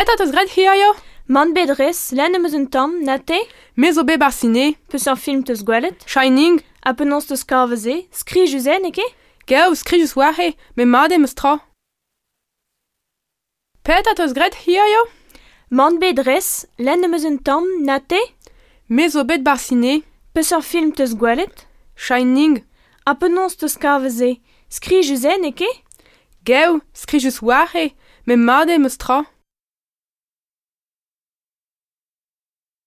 petat teus gret hir yo Man bet res, lenn emeus un tamm, na te Mez o bet bar sine. Peus an film teus gwelet Shining. A penons teus karveze, skri juzen eke Gav, skri jus warhe, me made meus tra. Petat teus gret hir yo Man bet res, lenn emeus un tamm, na te Mez o bet bar sine. Peus an film teus gwelet Shining. A penons teus karveze, skri juzen eke Gav, skri jus warhe, me made meus tra.